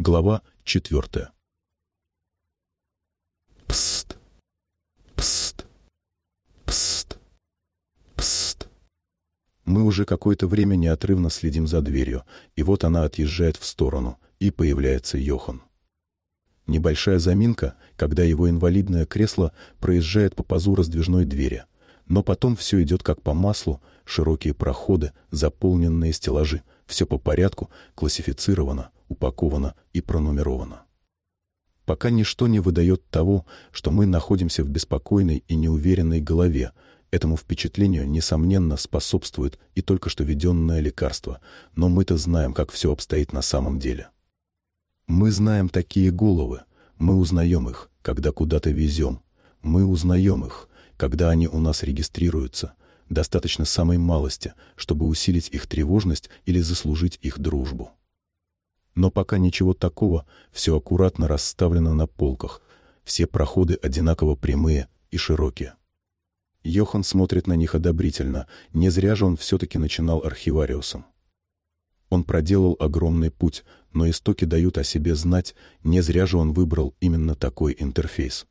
Глава четвертая. Пст, пст, пст, пст. Мы уже какое-то время неотрывно следим за дверью, и вот она отъезжает в сторону, и появляется Йохан. Небольшая заминка, когда его инвалидное кресло проезжает по пазу раздвижной двери, но потом все идет как по маслу, широкие проходы, заполненные стеллажи, все по порядку, классифицировано, упаковано и пронумеровано. Пока ничто не выдает того, что мы находимся в беспокойной и неуверенной голове, Этому впечатлению, несомненно, способствует и только что введенное лекарство, но мы-то знаем, как все обстоит на самом деле. Мы знаем такие головы, мы узнаем их, когда куда-то везем, мы узнаем их, когда они у нас регистрируются, достаточно самой малости, чтобы усилить их тревожность или заслужить их дружбу. Но пока ничего такого, все аккуратно расставлено на полках, все проходы одинаково прямые и широкие. Йохан смотрит на них одобрительно, не зря же он все-таки начинал архивариусом. Он проделал огромный путь, но истоки дают о себе знать, не зря же он выбрал именно такой интерфейс.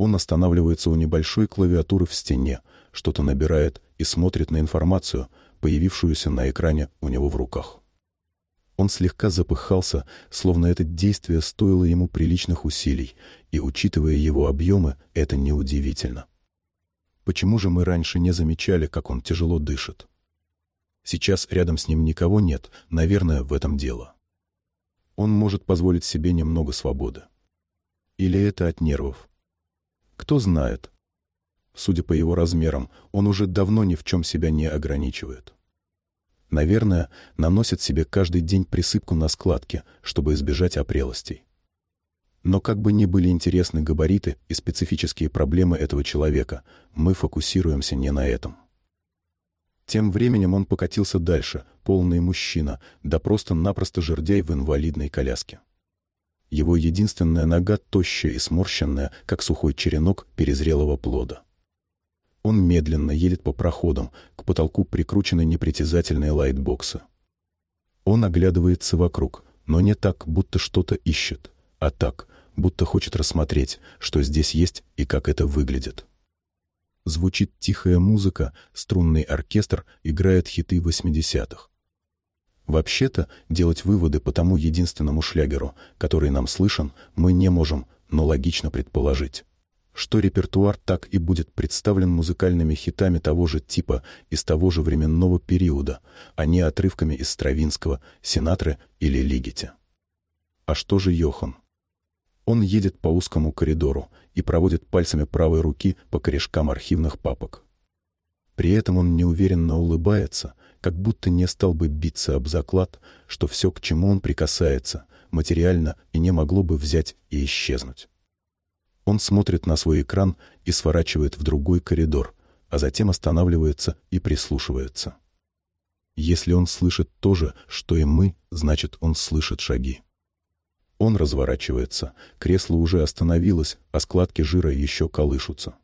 Он останавливается у небольшой клавиатуры в стене, что-то набирает и смотрит на информацию, появившуюся на экране у него в руках. Он слегка запыхался, словно это действие стоило ему приличных усилий, и, учитывая его объемы, это неудивительно. Почему же мы раньше не замечали, как он тяжело дышит? Сейчас рядом с ним никого нет, наверное, в этом дело. Он может позволить себе немного свободы. Или это от нервов? Кто знает. Судя по его размерам, он уже давно ни в чем себя не ограничивает. Наверное, наносит себе каждый день присыпку на складки, чтобы избежать опрелостей. Но как бы ни были интересны габариты и специфические проблемы этого человека, мы фокусируемся не на этом. Тем временем он покатился дальше, полный мужчина, да просто-напросто жердяй в инвалидной коляске. Его единственная нога тощая и сморщенная, как сухой черенок перезрелого плода. Он медленно едет по проходам, к потолку прикручены непритязательные лайтбоксы. Он оглядывается вокруг, но не так, будто что-то ищет, а так, будто хочет рассмотреть, что здесь есть и как это выглядит. Звучит тихая музыка, струнный оркестр играет хиты 80-х. Вообще-то, делать выводы по тому единственному шлягеру, который нам слышен, мы не можем, но логично предположить что репертуар так и будет представлен музыкальными хитами того же типа из того же временного периода, а не отрывками из Стравинского, Синатры или Лигити. А что же Йохан? Он едет по узкому коридору и проводит пальцами правой руки по корешкам архивных папок. При этом он неуверенно улыбается, как будто не стал бы биться об заклад, что все, к чему он прикасается, материально и не могло бы взять и исчезнуть. Он смотрит на свой экран и сворачивает в другой коридор, а затем останавливается и прислушивается. Если он слышит то же, что и мы, значит, он слышит шаги. Он разворачивается, кресло уже остановилось, а складки жира еще колышутся.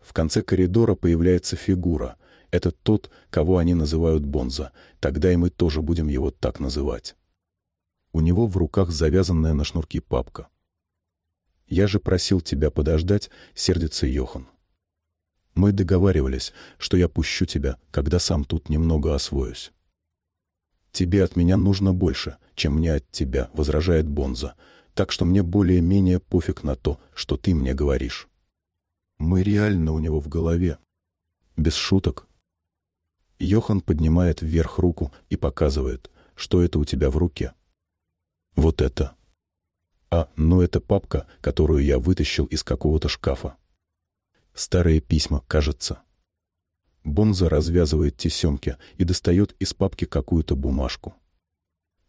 В конце коридора появляется фигура. Это тот, кого они называют Бонза. Тогда и мы тоже будем его так называть. У него в руках завязанная на шнурки папка. Я же просил тебя подождать, сердится Йохан. Мы договаривались, что я пущу тебя, когда сам тут немного освоюсь. Тебе от меня нужно больше, чем мне от тебя, возражает Бонза, так что мне более-менее пофиг на то, что ты мне говоришь. Мы реально у него в голове. Без шуток. Йохан поднимает вверх руку и показывает, что это у тебя в руке. Вот это. А, ну это папка, которую я вытащил из какого-то шкафа. Старые письма, кажется. Бонза развязывает тесемки и достает из папки какую-то бумажку.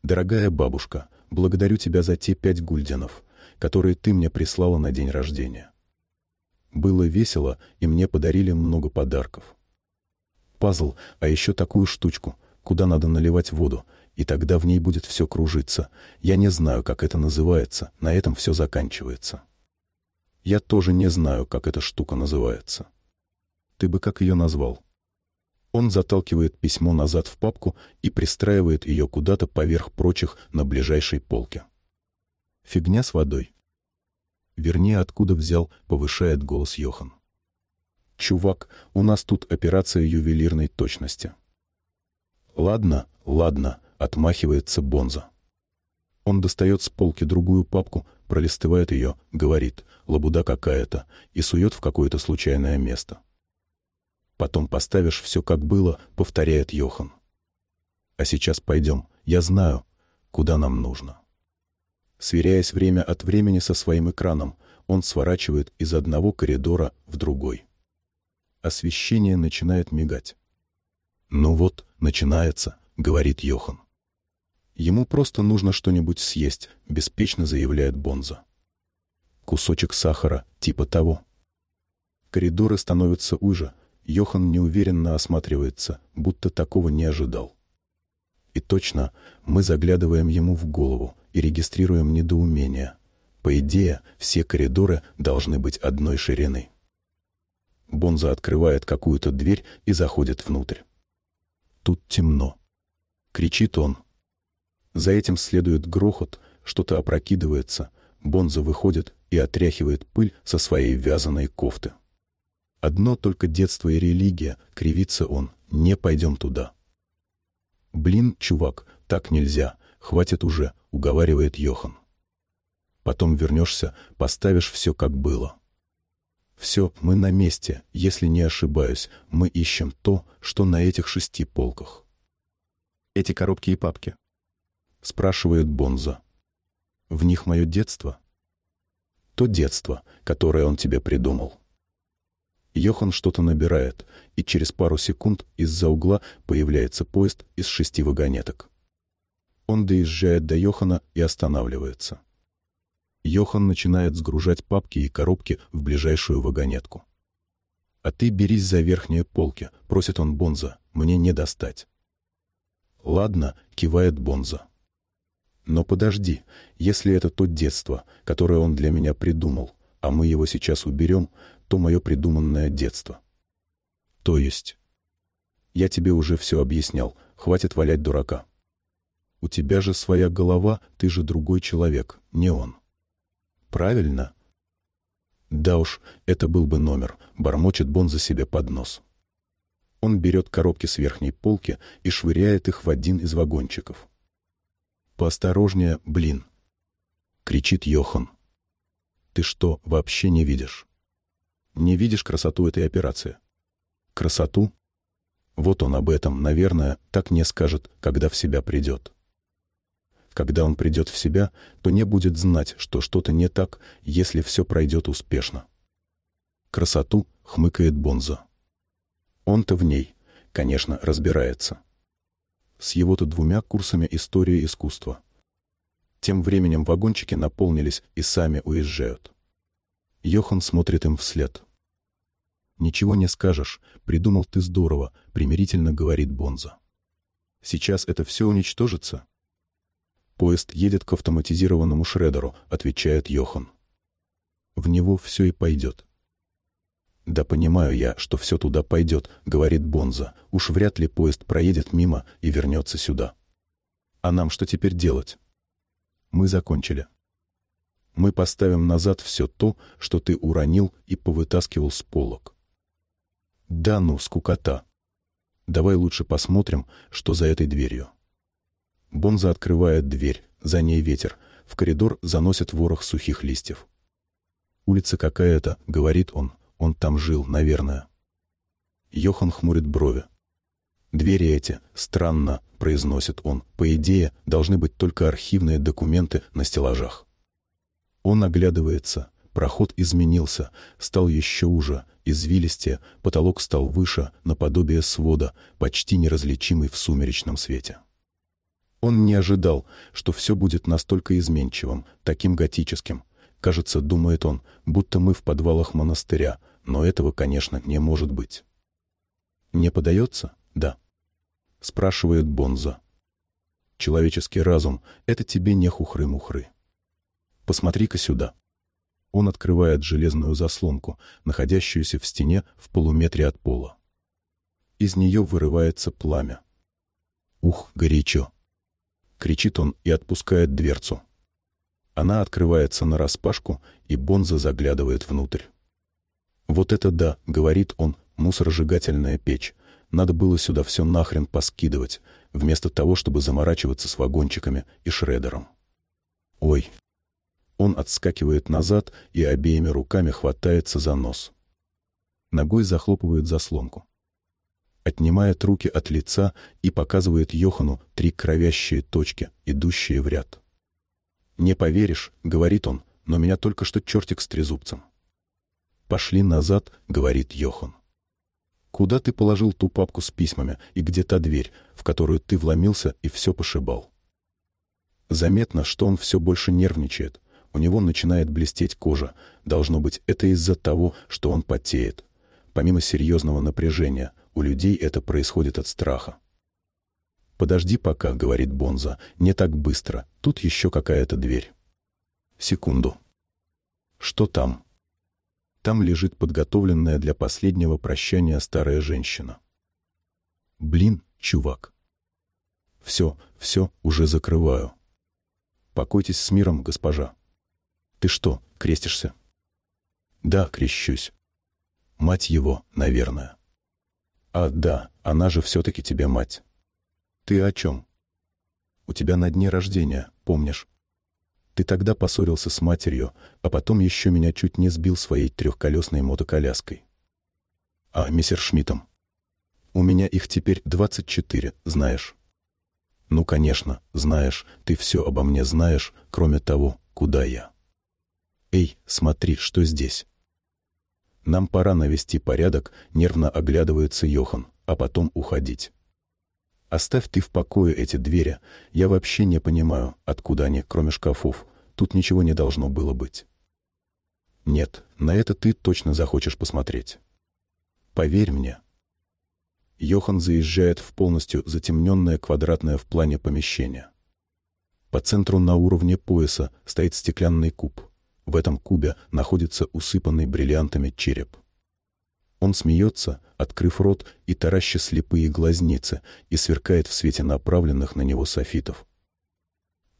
«Дорогая бабушка, благодарю тебя за те пять гульденов, которые ты мне прислала на день рождения. Было весело, и мне подарили много подарков. Пазл, а еще такую штучку, куда надо наливать воду, и тогда в ней будет все кружиться. Я не знаю, как это называется, на этом все заканчивается. Я тоже не знаю, как эта штука называется. Ты бы как ее назвал? Он заталкивает письмо назад в папку и пристраивает ее куда-то поверх прочих на ближайшей полке. Фигня с водой. Вернее, откуда взял, повышает голос Йохан. «Чувак, у нас тут операция ювелирной точности». «Ладно, ладно», — отмахивается Бонза. Он достает с полки другую папку, пролистывает ее, говорит «лабуда какая-то» и сует в какое-то случайное место. Потом поставишь все как было, повторяет Йохан. А сейчас пойдем, я знаю, куда нам нужно. Сверяясь время от времени со своим экраном, он сворачивает из одного коридора в другой. Освещение начинает мигать. «Ну вот, начинается», — говорит Йохан. Ему просто нужно что-нибудь съесть, беспечно заявляет Бонза. Кусочек сахара, типа того. Коридоры становятся уже. Йохан неуверенно осматривается, будто такого не ожидал. И точно, мы заглядываем ему в голову и регистрируем недоумение. По идее, все коридоры должны быть одной ширины. Бонза открывает какую-то дверь и заходит внутрь. Тут темно. Кричит он, за этим следует грохот, что-то опрокидывается, Бонза выходит и отряхивает пыль со своей вязаной кофты. Одно только детство и религия, кривится он, не пойдем туда. «Блин, чувак, так нельзя, хватит уже», — уговаривает Йохан. «Потом вернешься, поставишь все как было». «Все, мы на месте, если не ошибаюсь, мы ищем то, что на этих шести полках». «Эти коробки и папки», — спрашивает Бонза. «В них мое детство?» «То детство, которое он тебе придумал». Йохан что-то набирает, и через пару секунд из-за угла появляется поезд из шести вагонеток. Он доезжает до Йохана и останавливается. Йохан начинает сгружать папки и коробки в ближайшую вагонетку. «А ты берись за верхние полки», — просит он Бонза, — «мне не достать». «Ладно», — кивает Бонза. Но подожди, если это то детство, которое он для меня придумал, а мы его сейчас уберем, то мое придуманное детство. То есть... Я тебе уже все объяснял, хватит валять дурака. У тебя же своя голова, ты же другой человек, не он. Правильно? Да уж, это был бы номер, бормочет Бон за себе под нос. Он берет коробки с верхней полки и швыряет их в один из вагончиков. «Поосторожнее, блин!» — кричит Йохан. «Ты что, вообще не видишь?» «Не видишь красоту этой операции?» «Красоту?» Вот он об этом, наверное, так не скажет, когда в себя придет. Когда он придет в себя, то не будет знать, что что-то не так, если все пройдет успешно. Красоту хмыкает Бонза. Он-то в ней, конечно, разбирается с его-то двумя курсами истории искусства. Тем временем вагончики наполнились и сами уезжают. Йохан смотрит им вслед. «Ничего не скажешь, придумал ты здорово», — примирительно говорит Бонза. «Сейчас это все уничтожится?» «Поезд едет к автоматизированному шредеру», — отвечает Йохан. «В него все и пойдет». «Да понимаю я, что все туда пойдет», — говорит Бонза. «Уж вряд ли поезд проедет мимо и вернется сюда». «А нам что теперь делать?» «Мы закончили. Мы поставим назад все то, что ты уронил и повытаскивал с полок». «Да ну, скукота. Давай лучше посмотрим, что за этой дверью». Бонза открывает дверь, за ней ветер. В коридор заносит ворох сухих листьев. «Улица какая-то», — говорит он, он там жил, наверное. Йохан хмурит брови. «Двери эти, странно», — произносит он, — «по идее, должны быть только архивные документы на стеллажах». Он оглядывается. Проход изменился, стал еще уже, извилистее, потолок стал выше, наподобие свода, почти неразличимый в сумеречном свете. Он не ожидал, что все будет настолько изменчивым, таким готическим. Кажется, думает он, будто мы в подвалах монастыря, но этого, конечно, не может быть. «Не подается?» «Да», — спрашивает Бонза. «Человеческий разум — это тебе не хухры-мухры. Посмотри-ка сюда». Он открывает железную заслонку, находящуюся в стене в полуметре от пола. из нее вырывается пламя. Ух, горячо! Кричит он и отпускает дверцу. Она открывается нараспашку, и Бонза заглядывает внутрь. «Вот это да», — говорит он, — «мусоросжигательная печь. Надо было сюда все нахрен поскидывать, вместо того, чтобы заморачиваться с вагончиками и шредером». «Ой!» Он отскакивает назад и обеими руками хватается за нос. Ногой захлопывает заслонку. Отнимает руки от лица и показывает Йохану три кровящие точки, идущие в ряд. «Не поверишь», — говорит он, — «но меня только что чертик с трезубцем». «Пошли назад», — говорит Йохан. «Куда ты положил ту папку с письмами и где та дверь, в которую ты вломился и все пошибал?» Заметно, что он все больше нервничает. У него начинает блестеть кожа. Должно быть, это из-за того, что он потеет. Помимо серьезного напряжения, у людей это происходит от страха. «Подожди пока», — говорит Бонза, — «не так быстро. Тут еще какая-то дверь». «Секунду». «Что там?» Там лежит подготовленная для последнего прощания старая женщина. «Блин, чувак». «Все, все, уже закрываю». «Покойтесь с миром, госпожа». «Ты что, крестишься?» «Да, крещусь». «Мать его, наверное». «А, да, она же все-таки тебе мать». «Ты о чем?» «У тебя на дне рождения, помнишь? Ты тогда поссорился с матерью, а потом еще меня чуть не сбил своей трехколесной мотоколяской». «А мистер Шмидтом?» «У меня их теперь двадцать четыре, знаешь». «Ну, конечно, знаешь, ты все обо мне знаешь, кроме того, куда я». «Эй, смотри, что здесь?» «Нам пора навести порядок», — нервно оглядывается Йохан, «а потом уходить». Оставь ты в покое эти двери. Я вообще не понимаю, откуда они, кроме шкафов. Тут ничего не должно было быть. Нет, на это ты точно захочешь посмотреть. Поверь мне. Йохан заезжает в полностью затемненное квадратное в плане помещение. По центру на уровне пояса стоит стеклянный куб. В этом кубе находится усыпанный бриллиантами череп. Он смеется, открыв рот и тараща слепые глазницы, и сверкает в свете направленных на него софитов.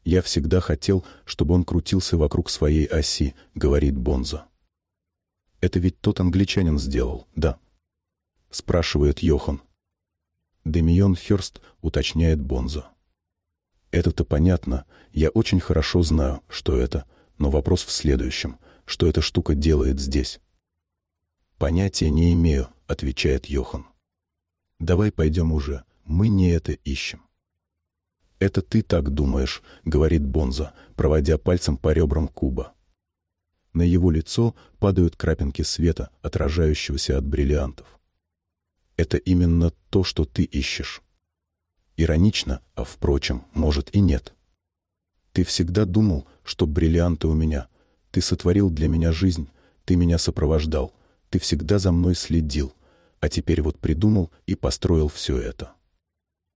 «Я всегда хотел, чтобы он крутился вокруг своей оси», — говорит Бонза. «Это ведь тот англичанин сделал, да?» — спрашивает Йохан. Демион Хёрст уточняет Бонза. «Это-то понятно, я очень хорошо знаю, что это, но вопрос в следующем, что эта штука делает здесь?» «Понятия не имею», — отвечает Йохан. «Давай пойдем уже, мы не это ищем». «Это ты так думаешь», — говорит Бонза, проводя пальцем по ребрам куба. На его лицо падают крапинки света, отражающегося от бриллиантов. «Это именно то, что ты ищешь». Иронично, а, впрочем, может и нет. «Ты всегда думал, что бриллианты у меня. Ты сотворил для меня жизнь, ты меня сопровождал, ты всегда за мной следил, а теперь вот придумал и построил все это.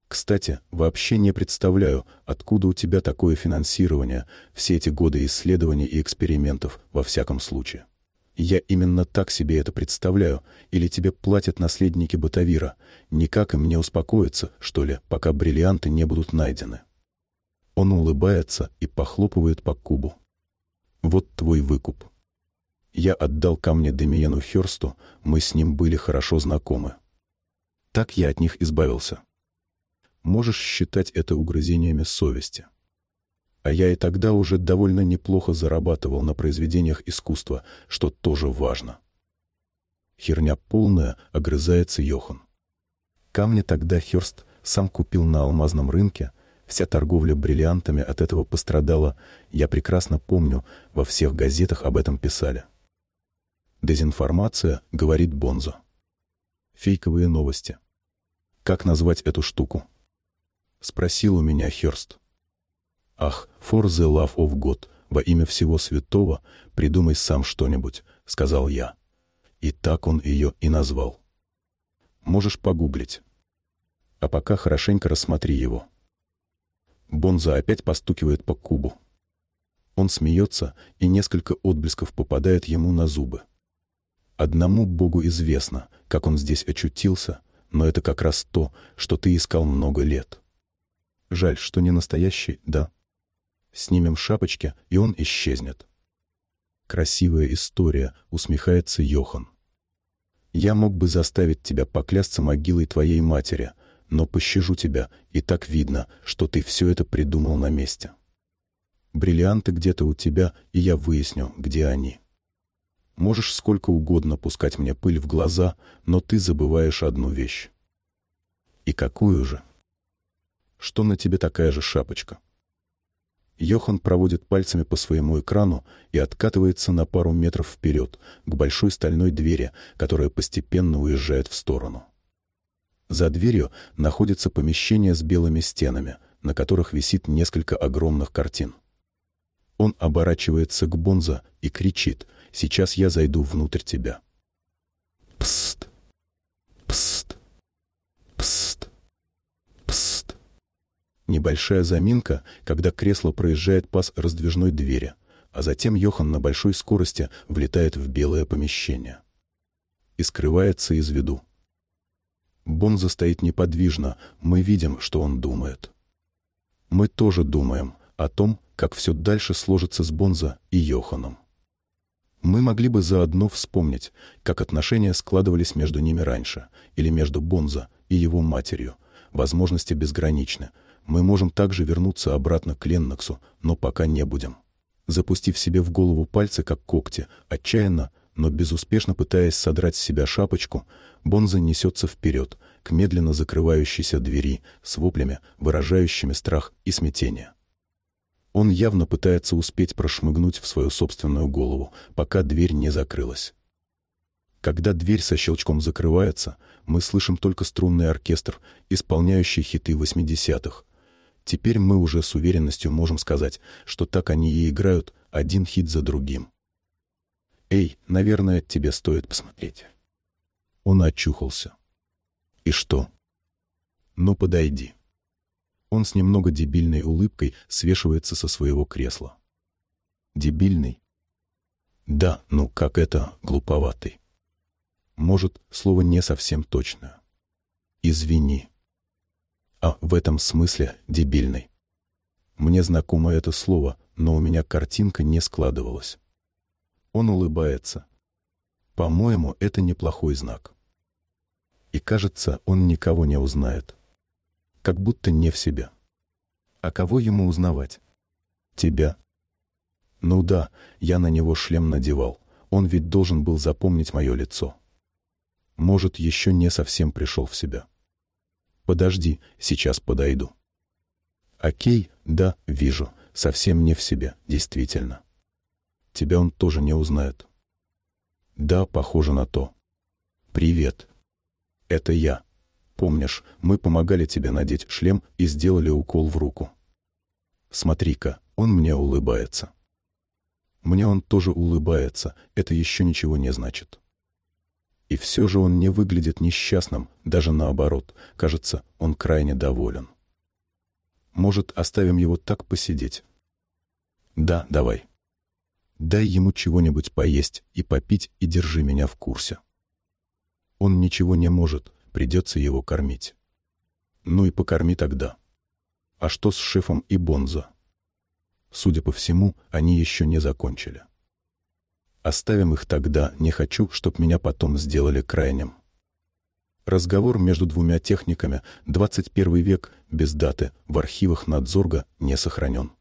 Кстати, вообще не представляю, откуда у тебя такое финансирование, все эти годы исследований и экспериментов, во всяком случае. Я именно так себе это представляю, или тебе платят наследники Батавира. Никак им не успокоиться, что ли, пока бриллианты не будут найдены. Он улыбается и похлопывает по кубу. Вот твой выкуп. Я отдал камни Демиену Хёрсту, мы с ним были хорошо знакомы. Так я от них избавился. Можешь считать это угрызениями совести. А я и тогда уже довольно неплохо зарабатывал на произведениях искусства, что тоже важно. Херня полная, огрызается Йохан. Камни тогда Хёрст сам купил на алмазном рынке, вся торговля бриллиантами от этого пострадала. Я прекрасно помню, во всех газетах об этом писали. Дезинформация, говорит Бонзо. Фейковые новости. Как назвать эту штуку? Спросил у меня Хёрст. Ах, for the love of God, во имя всего святого, придумай сам что-нибудь, сказал я. И так он ее и назвал. Можешь погуглить. А пока хорошенько рассмотри его. Бонза опять постукивает по кубу. Он смеется, и несколько отблесков попадает ему на зубы. Одному Богу известно, как он здесь очутился, но это как раз то, что ты искал много лет. Жаль, что не настоящий, да? Снимем шапочки, и он исчезнет. Красивая история, усмехается Йохан. Я мог бы заставить тебя поклясться могилой твоей матери, но пощажу тебя, и так видно, что ты все это придумал на месте. Бриллианты где-то у тебя, и я выясню, где они. Можешь сколько угодно пускать мне пыль в глаза, но ты забываешь одну вещь. И какую же? Что на тебе такая же шапочка? Йохан проводит пальцами по своему экрану и откатывается на пару метров вперед, к большой стальной двери, которая постепенно уезжает в сторону. За дверью находится помещение с белыми стенами, на которых висит несколько огромных картин. Он оборачивается к Бонза и кричит «Сейчас я зайду внутрь тебя». Пст, пст, пст, пст. Небольшая заминка, когда кресло проезжает пас раздвижной двери, а затем Йохан на большой скорости влетает в белое помещение. И скрывается из виду. Бонза стоит неподвижно, мы видим, что он думает. Мы тоже думаем о том, как все дальше сложится с Бонза и Йоханом. Мы могли бы заодно вспомнить, как отношения складывались между ними раньше, или между Бонза и его матерью. Возможности безграничны — мы можем также вернуться обратно к Ленноксу, но пока не будем. Запустив себе в голову пальцы, как когти, отчаянно, но безуспешно пытаясь содрать с себя шапочку, Бонза несется вперед, к медленно закрывающейся двери, с воплями, выражающими страх и смятение. Он явно пытается успеть прошмыгнуть в свою собственную голову, пока дверь не закрылась. Когда дверь со щелчком закрывается, мы слышим только струнный оркестр, исполняющий хиты 80-х, Теперь мы уже с уверенностью можем сказать, что так они и играют один хит за другим. «Эй, наверное, тебе стоит посмотреть». Он очухался. «И что?» «Ну, подойди». Он с немного дебильной улыбкой свешивается со своего кресла. «Дебильный?» «Да, ну как это, глуповатый?» «Может, слово не совсем точное». «Извини» а в этом смысле дебильный. Мне знакомо это слово, но у меня картинка не складывалась. Он улыбается. По-моему, это неплохой знак. И кажется, он никого не узнает. Как будто не в себя. А кого ему узнавать? Тебя. Ну да, я на него шлем надевал. Он ведь должен был запомнить мое лицо. Может, еще не совсем пришел в себя. Подожди, сейчас подойду. Окей, да, вижу. Совсем не в себе, действительно. Тебя он тоже не узнает. Да, похоже на то. Привет. Это я. Помнишь, мы помогали тебе надеть шлем и сделали укол в руку. Смотри-ка, он мне улыбается. Мне он тоже улыбается, это еще ничего не значит. И все же он не выглядит несчастным, даже наоборот. Кажется, он крайне доволен. Может, оставим его так посидеть? Да, давай. Дай ему чего-нибудь поесть и попить и держи меня в курсе. Он ничего не может, придется его кормить. Ну и покорми тогда. А что с шефом и Бонзо? Судя по всему, они еще не закончили. Оставим их тогда, не хочу, чтоб меня потом сделали крайним. Разговор между двумя техниками 21 век без даты в архивах Надзорга не сохранен.